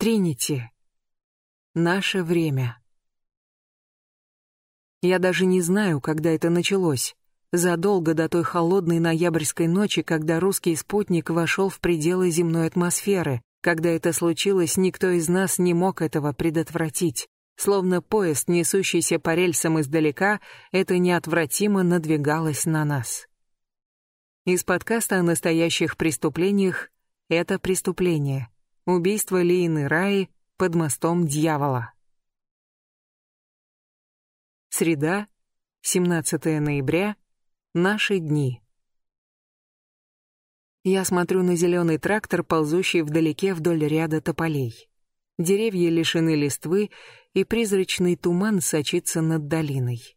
Тринити. Наше время. Я даже не знаю, когда это началось. Задолго до той холодной ноябрьской ночи, когда русский спутник вошел в пределы земной атмосферы. Когда это случилось, никто из нас не мог этого предотвратить. Словно поезд, несущийся по рельсам издалека, это неотвратимо надвигалось на нас. Из подкаста о настоящих преступлениях «Это преступление» Убийство Лиины Раи под мостом дьявола. Среда, 17 ноября, наши дни. Я смотрю на зеленый трактор, ползущий вдалеке вдоль ряда тополей. Деревья лишены листвы, и призрачный туман сочится над долиной.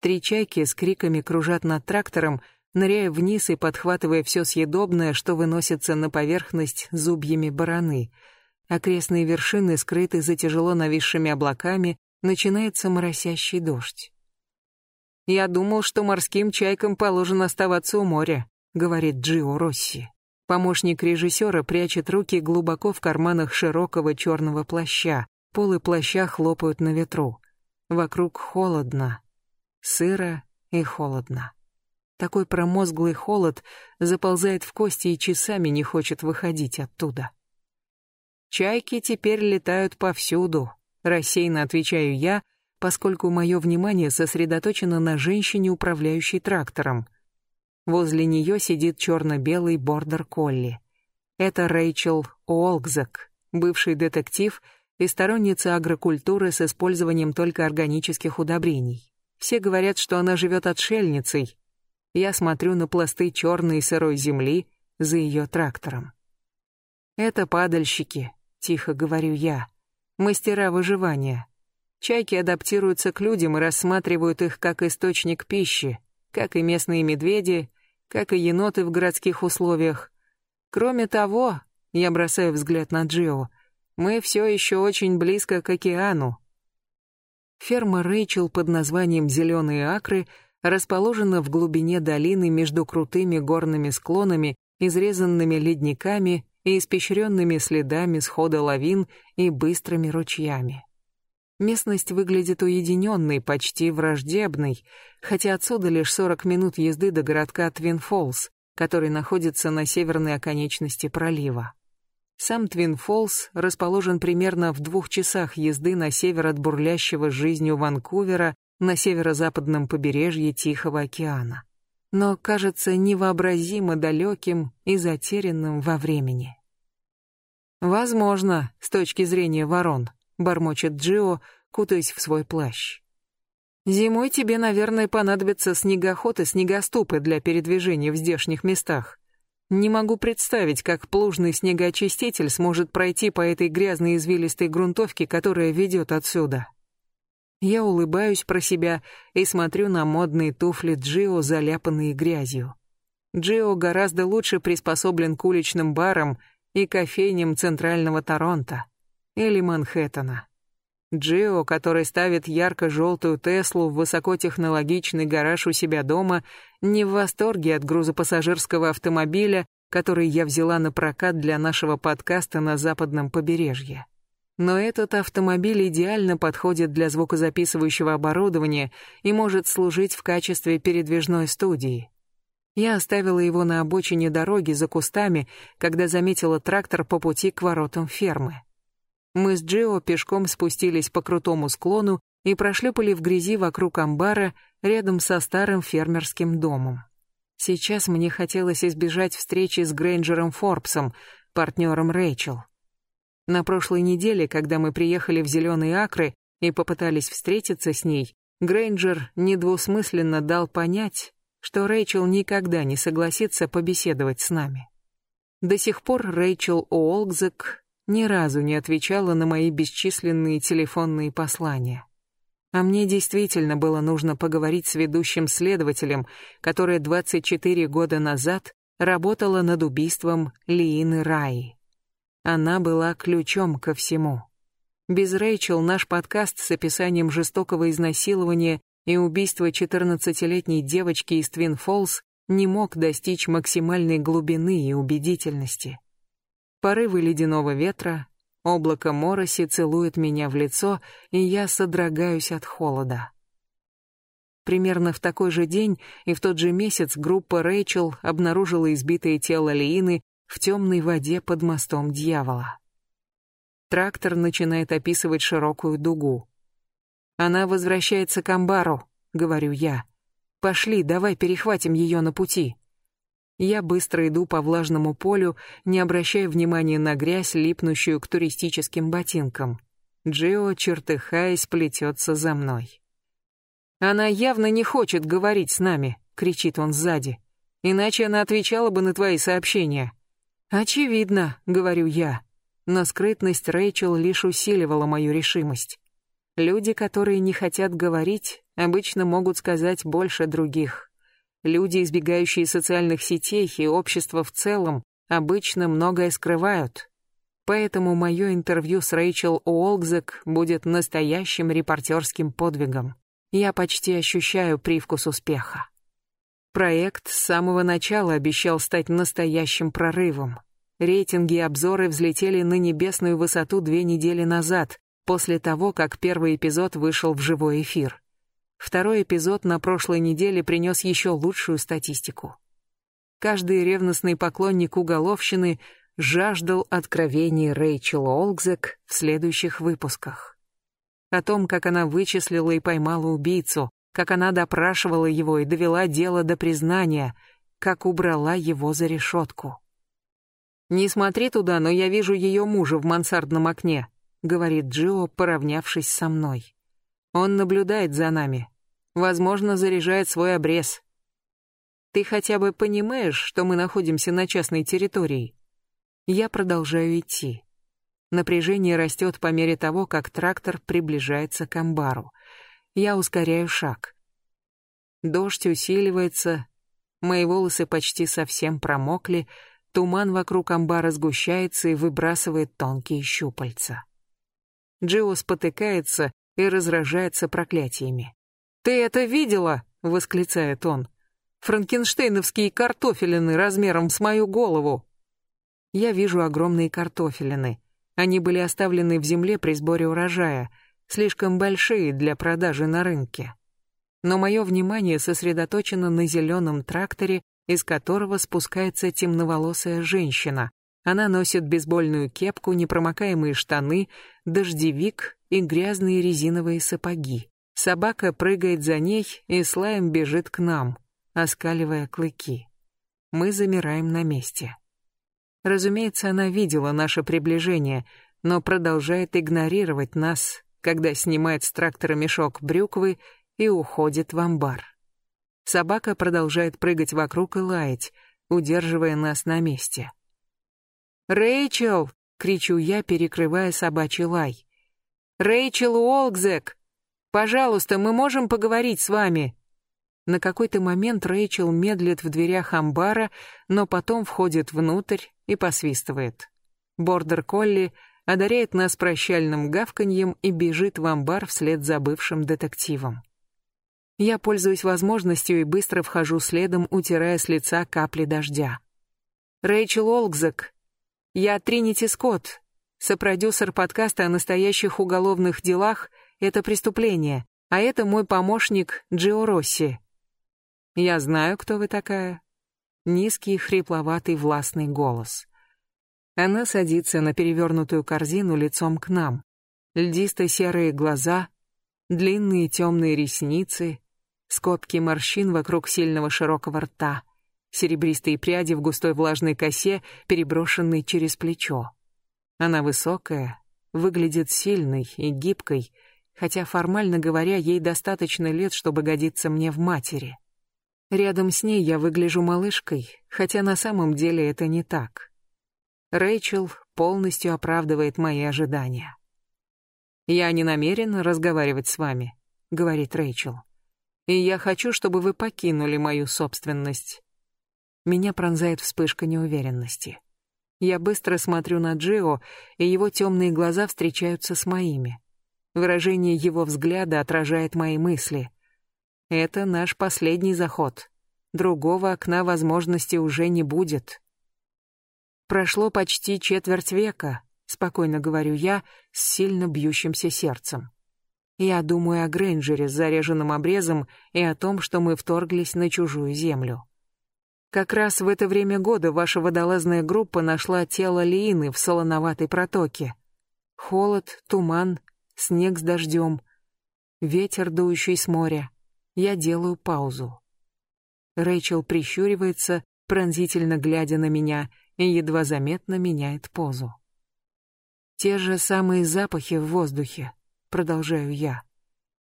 Три чайки с криками кружат над трактором, ныряя вниз и подхватывая все съедобное, что выносится на поверхность зубьями бараны. Окрестные вершины скрыты за тяжело нависшими облаками, начинается моросящий дождь. «Я думал, что морским чайкам положено оставаться у моря», — говорит Джио Росси. Помощник режиссера прячет руки глубоко в карманах широкого черного плаща. Полы плаща хлопают на ветру. Вокруг холодно, сыро и холодно. Такой промозглый холод заползает в кости и часами не хочет выходить оттуда. Чайки теперь летают повсюду, рассеянно отвечаю я, поскольку мое внимание сосредоточено на женщине, управляющей трактором. Возле нее сидит черно-белый бордер-колли. Это Рэйчел Уолкзак, бывший детектив и сторонница агрокультуры с использованием только органических удобрений. Все говорят, что она живет отшельницей, я смотрю на пласты черной сырой земли за ее трактором. Это падальщики, тихо говорю я, мастера выживания. Чайки адаптируются к людям и рассматривают их как источник пищи, как и местные медведи, как и еноты в городских условиях. Кроме того, я бросаю взгляд на Джио, мы все еще очень близко к океану. Ферма Рэйчел под названием «Зеленые акры» расположена в глубине долины между крутыми горными склонами, изрезанными ледниками и испещренными следами схода лавин и быстрыми ручьями. Местность выглядит уединенной, почти враждебной, хотя отсюда лишь 40 минут езды до городка Твин-Фоллс, который находится на северной оконечности пролива. Сам Твин-Фоллс расположен примерно в двух часах езды на север от бурлящего жизнью Ванкувера на северо-западном побережье Тихого океана, но кажется невообразимо далеким и затерянным во времени. «Возможно, с точки зрения ворон», — бормочет Джио, кутаясь в свой плащ. «Зимой тебе, наверное, понадобятся снегоход и снегоступы для передвижения в здешних местах. Не могу представить, как плужный снегоочиститель сможет пройти по этой грязной извилистой грунтовке, которая ведет отсюда». Я улыбаюсь про себя и смотрю на модные туфли Джио, заляпанные грязью. Джио гораздо лучше приспособлен к уличным барам и кофейням центрального Торонто или Манхэттена. Джио, который ставит ярко-желтую Теслу в высокотехнологичный гараж у себя дома, не в восторге от грузопассажирского автомобиля, который я взяла на прокат для нашего подкаста на западном побережье. Но этот автомобиль идеально подходит для звукозаписывающего оборудования и может служить в качестве передвижной студии. Я оставила его на обочине дороги за кустами, когда заметила трактор по пути к воротам фермы. Мы с Джио пешком спустились по крутому склону и прошлепали в грязи вокруг амбара рядом со старым фермерским домом. Сейчас мне хотелось избежать встречи с Грейнджером Форбсом, партнером Рэйчел. На прошлой неделе, когда мы приехали в Зеленые Акры и попытались встретиться с ней, Грейнджер недвусмысленно дал понять, что Рэйчел никогда не согласится побеседовать с нами. До сих пор Рэйчел Уолкзек ни разу не отвечала на мои бесчисленные телефонные послания. А мне действительно было нужно поговорить с ведущим следователем, которая 24 года назад работала над убийством Лиины Раи. Она была ключом ко всему. Без Рэйчел наш подкаст с описанием жестокого изнасилования и убийства 14-летней девочки из Твин Фолс не мог достичь максимальной глубины и убедительности. Порывы ледяного ветра, Облако мороси целует меня в лицо, и я содрогаюсь от холода. Примерно в такой же день и в тот же месяц группа Рэйчел обнаружила избитое тело Лиины в темной воде под мостом дьявола. Трактор начинает описывать широкую дугу. «Она возвращается к амбару», — говорю я. «Пошли, давай перехватим ее на пути». Я быстро иду по влажному полю, не обращая внимания на грязь, липнущую к туристическим ботинкам. Джио, чертыхаясь, плетется за мной. «Она явно не хочет говорить с нами», — кричит он сзади. «Иначе она отвечала бы на твои сообщения». «Очевидно», — говорю я. Но скрытность Рэйчел лишь усиливала мою решимость. Люди, которые не хотят говорить, обычно могут сказать больше других. Люди, избегающие социальных сетей и общества в целом, обычно многое скрывают. Поэтому мое интервью с Рэйчел Уолкзек будет настоящим репортерским подвигом. Я почти ощущаю привкус успеха. Проект с самого начала обещал стать настоящим прорывом. Рейтинги и обзоры взлетели на небесную высоту две недели назад, после того, как первый эпизод вышел в живой эфир. Второй эпизод на прошлой неделе принес еще лучшую статистику. Каждый ревностный поклонник уголовщины жаждал откровений Рэйчел Олгзек в следующих выпусках. О том, как она вычислила и поймала убийцу, как она допрашивала его и довела дело до признания, как убрала его за решетку. «Не смотри туда, но я вижу ее мужа в мансардном окне», — говорит Джио, поравнявшись со мной. Он наблюдает за нами. Возможно, заряжает свой обрез. Ты хотя бы понимаешь, что мы находимся на частной территории? Я продолжаю идти. Напряжение растет по мере того, как трактор приближается к амбару. Я ускоряю шаг. Дождь усиливается, мои волосы почти совсем промокли, туман вокруг амбара сгущается и выбрасывает тонкие щупальца. Джио спотыкается и разражается проклятиями. «Ты это видела?» — восклицает он. «Франкенштейновские картофелины размером с мою голову!» Я вижу огромные картофелины. Они были оставлены в земле при сборе урожая, слишком большие для продажи на рынке. Но мое внимание сосредоточено на зеленом тракторе, из которого спускается темноволосая женщина. Она носит бейсбольную кепку, непромокаемые штаны, дождевик и грязные резиновые сапоги. Собака прыгает за ней и слаем бежит к нам, оскаливая клыки. Мы замираем на месте. Разумеется, она видела наше приближение, но продолжает игнорировать нас, когда снимает с трактора мешок брюквы и уходит в амбар. Собака продолжает прыгать вокруг и лаять, удерживая нас на месте. «Рэйчел!» — кричу я, перекрывая собачий лай. «Рэйчел Уолкзек! Пожалуйста, мы можем поговорить с вами!» На какой-то момент Рэйчел медлит в дверях амбара, но потом входит внутрь и посвистывает. Бордер-колли одаряет нас прощальным гавканьем и бежит в амбар вслед за бывшим детективом. Я пользуюсь возможностью и быстро вхожу следом, утирая с лица капли дождя. Рэйчел Олгзак, я Тринити Скотт, сопродюсер подкаста о настоящих уголовных делах «Это преступление», а это мой помощник Джио Росси. Я знаю, кто вы такая. Низкий, хрипловатый, властный голос. Она садится на перевернутую корзину лицом к нам. Льдисто-серые глаза, длинные темные ресницы, скобки морщин вокруг сильного широкого рта серебристые пряди в густой влажной косе, переброшенной через плечо. Она высокая, выглядит сильной и гибкой, хотя формально говоря, ей достаточно лет, чтобы годиться мне в матери. Рядом с ней я выгляжу малышкой, хотя на самом деле это не так. Рэйчел полностью оправдывает мои ожидания. «Я не намерен разговаривать с вами», — говорит Рэйчел. «И я хочу, чтобы вы покинули мою собственность. Меня пронзает вспышка неуверенности. Я быстро смотрю на Джио, и его темные глаза встречаются с моими. Выражение его взгляда отражает мои мысли. Это наш последний заход. Другого окна возможности уже не будет. Прошло почти четверть века, спокойно говорю я с сильно бьющимся сердцем. Я думаю о Грейнджере с заряженным обрезом и о том, что мы вторглись на чужую землю. Как раз в это время года ваша водолазная группа нашла тело Лиины в солоноватой протоке. Холод, туман, снег с дождем, ветер, дующий с моря. Я делаю паузу. Рэйчел прищуривается, пронзительно глядя на меня, и едва заметно меняет позу. Те же самые запахи в воздухе, продолжаю я.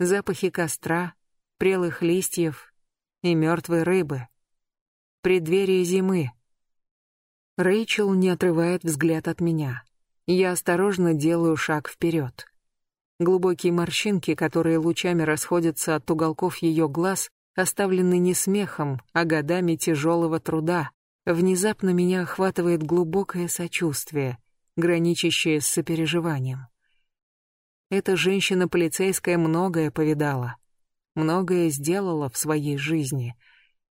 Запахи костра, прелых листьев и мертвой рыбы. Преддверие зимы. Рэйчел не отрывает взгляд от меня. Я осторожно делаю шаг вперед. Глубокие морщинки, которые лучами расходятся от уголков ее глаз, оставлены не смехом, а годами тяжелого труда. Внезапно меня охватывает глубокое сочувствие, граничащее с сопереживанием. Эта женщина-полицейская многое повидала, многое сделала в своей жизни.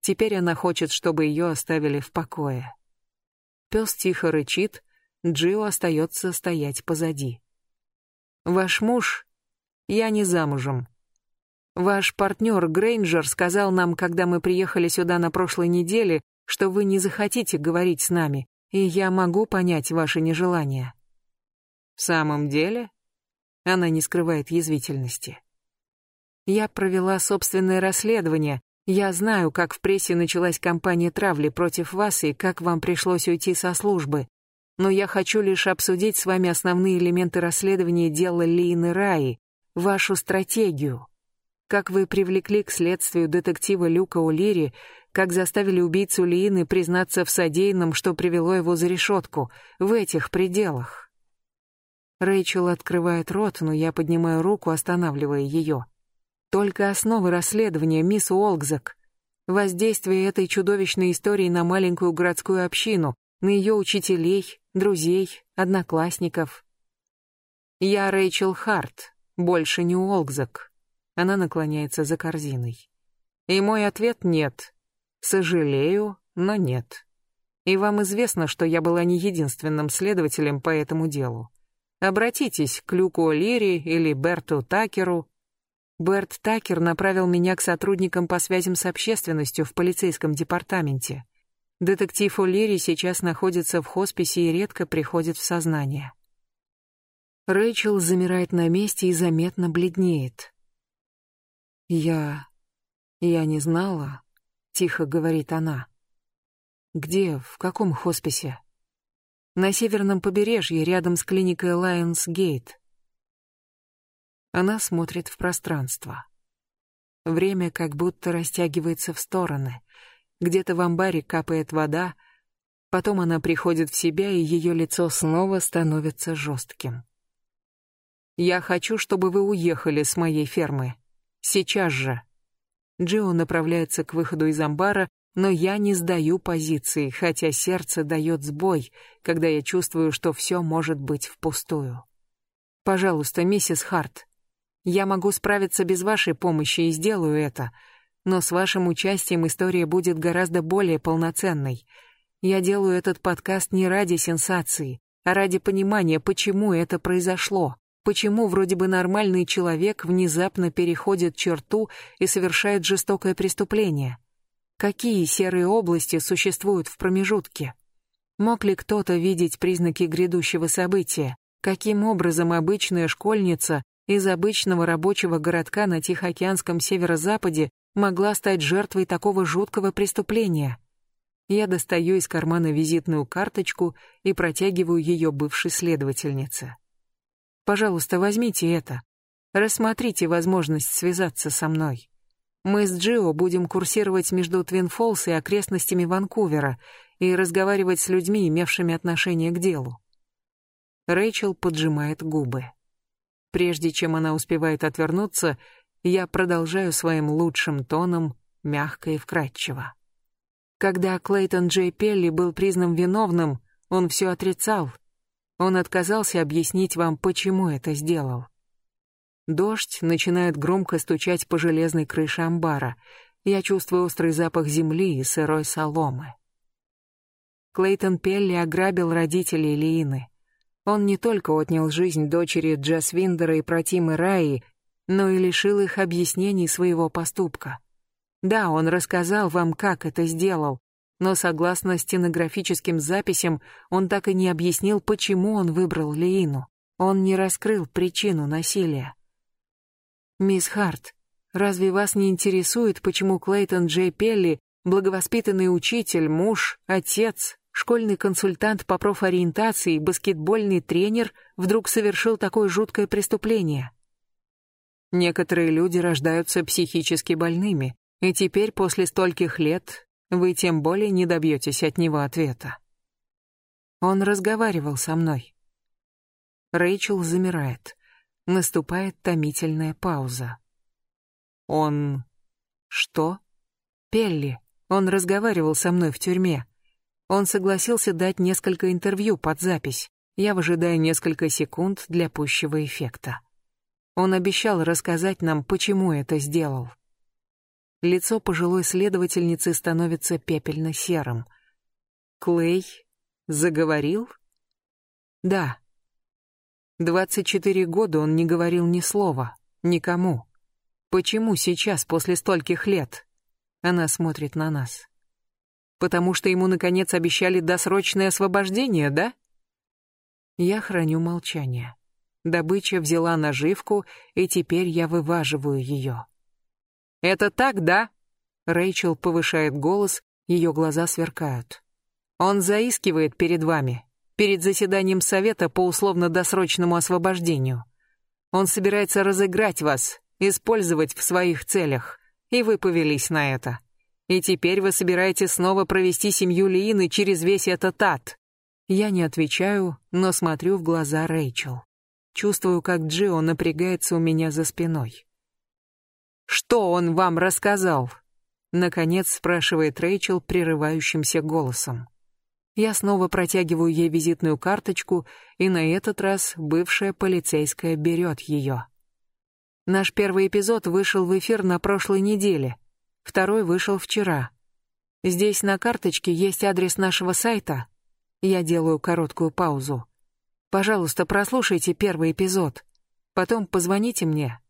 Теперь она хочет, чтобы ее оставили в покое. Пес тихо рычит, Джио остается стоять позади. «Ваш муж? Я не замужем. Ваш партнер Грейнджер сказал нам, когда мы приехали сюда на прошлой неделе, что вы не захотите говорить с нами, и я могу понять ваше нежелание». «В самом деле?» Она не скрывает язвительности. Я провела собственное расследование. Я знаю, как в прессе началась кампания травли против вас и как вам пришлось уйти со службы. Но я хочу лишь обсудить с вами основные элементы расследования дела Лины Раи, вашу стратегию. Как вы привлекли к следствию детектива Люка Улири, как заставили убийцу Лины признаться в содеянном, что привело его за решетку, в этих пределах. Рэйчел открывает рот, но я поднимаю руку, останавливая ее. Только основы расследования, мисс Уолкзак. Воздействие этой чудовищной истории на маленькую городскую общину, на ее учителей, друзей, одноклассников. Я Рэйчел Харт, больше не Уолкзак. Она наклоняется за корзиной. И мой ответ нет. Сожалею, но нет. И вам известно, что я была не единственным следователем по этому делу. Обратитесь к Люку О'Лири или Берту Такеру. Берт Такер направил меня к сотрудникам по связям с общественностью в полицейском департаменте. Детектив О'Лири сейчас находится в хосписе и редко приходит в сознание. Рэйчел замирает на месте и заметно бледнеет. «Я... я не знала», — тихо говорит она. «Где, в каком хосписе?» на северном побережье, рядом с клиникой Lions Gate. Она смотрит в пространство. Время как будто растягивается в стороны. Где-то в амбаре капает вода, потом она приходит в себя, и ее лицо снова становится жестким. «Я хочу, чтобы вы уехали с моей фермы. Сейчас же». Джио направляется к выходу из амбара, но я не сдаю позиции, хотя сердце дает сбой, когда я чувствую, что все может быть впустую. Пожалуйста, миссис Харт, я могу справиться без вашей помощи и сделаю это, но с вашим участием история будет гораздо более полноценной. Я делаю этот подкаст не ради сенсации, а ради понимания, почему это произошло. Почему вроде бы нормальный человек внезапно переходит черту и совершает жестокое преступление? Какие серые области существуют в промежутке? Мог ли кто-то видеть признаки грядущего события? Каким образом обычная школьница из обычного рабочего городка на Тихоокеанском северо-западе могла стать жертвой такого жуткого преступления? Я достаю из кармана визитную карточку и протягиваю ее бывшей следовательнице. Пожалуйста, возьмите это. Рассмотрите возможность связаться со мной. Мы с Джио будем курсировать между Твинфолс и окрестностями Ванкувера и разговаривать с людьми, имевшими отношение к делу. Рэйчел поджимает губы. Прежде чем она успевает отвернуться, я продолжаю своим лучшим тоном, мягко и вкрадчиво. Когда Клейтон Джей Пелли был признан виновным, он все отрицал. Он отказался объяснить вам, почему это сделал. Дождь начинает громко стучать по железной крыше амбара. Я чувствую острый запах земли и сырой соломы. Клейтон Пелли ограбил родителей Лиины. Он не только отнял жизнь дочери Джас Виндера и Протимы Раи, но и лишил их объяснений своего поступка. Да, он рассказал вам, как это сделал, но согласно стенографическим записям, он так и не объяснил, почему он выбрал Леину. Он не раскрыл причину насилия. Мисс Харт, разве вас не интересует, почему Клейтон Джей Пелли, благовоспитанный учитель, муж, отец, школьный консультант по профориентации, баскетбольный тренер, вдруг совершил такое жуткое преступление? Некоторые люди рождаются психически больными, и теперь после стольких лет вы тем более не добьетесь от него ответа. Он разговаривал со мной. Рэйчел замирает. Наступает томительная пауза. Он... Что? Пелли. Он разговаривал со мной в тюрьме. Он согласился дать несколько интервью под запись. Я выжидаю несколько секунд для пущего эффекта. Он обещал рассказать нам, почему это сделал. Лицо пожилой следовательницы становится пепельно-серым. Клей заговорил? Да. Двадцать четыре года он не говорил ни слова, никому. Почему сейчас, после стольких лет? Она смотрит на нас. Потому что ему, наконец, обещали досрочное освобождение, да? Я храню молчание. Добыча взяла наживку, и теперь я вываживаю ее. «Это так, да?» Рэйчел повышает голос, ее глаза сверкают. «Он заискивает перед вами, перед заседанием совета по условно-досрочному освобождению. Он собирается разыграть вас, использовать в своих целях, и вы повелись на это. И теперь вы собираетесь снова провести семью Лиины через весь этот ад». Я не отвечаю, но смотрю в глаза Рэйчел. Чувствую, как Джио напрягается у меня за спиной. Что он вам рассказал? Наконец спрашивает Рэйчел прерывающимся голосом. Я снова протягиваю ей визитную карточку, и на этот раз бывшая полицейская берет ее. Наш первый эпизод вышел в эфир на прошлой неделе, второй вышел вчера. Здесь на карточке есть адрес нашего сайта. Я делаю короткую паузу. Пожалуйста, прослушайте первый эпизод. Потом позвоните мне,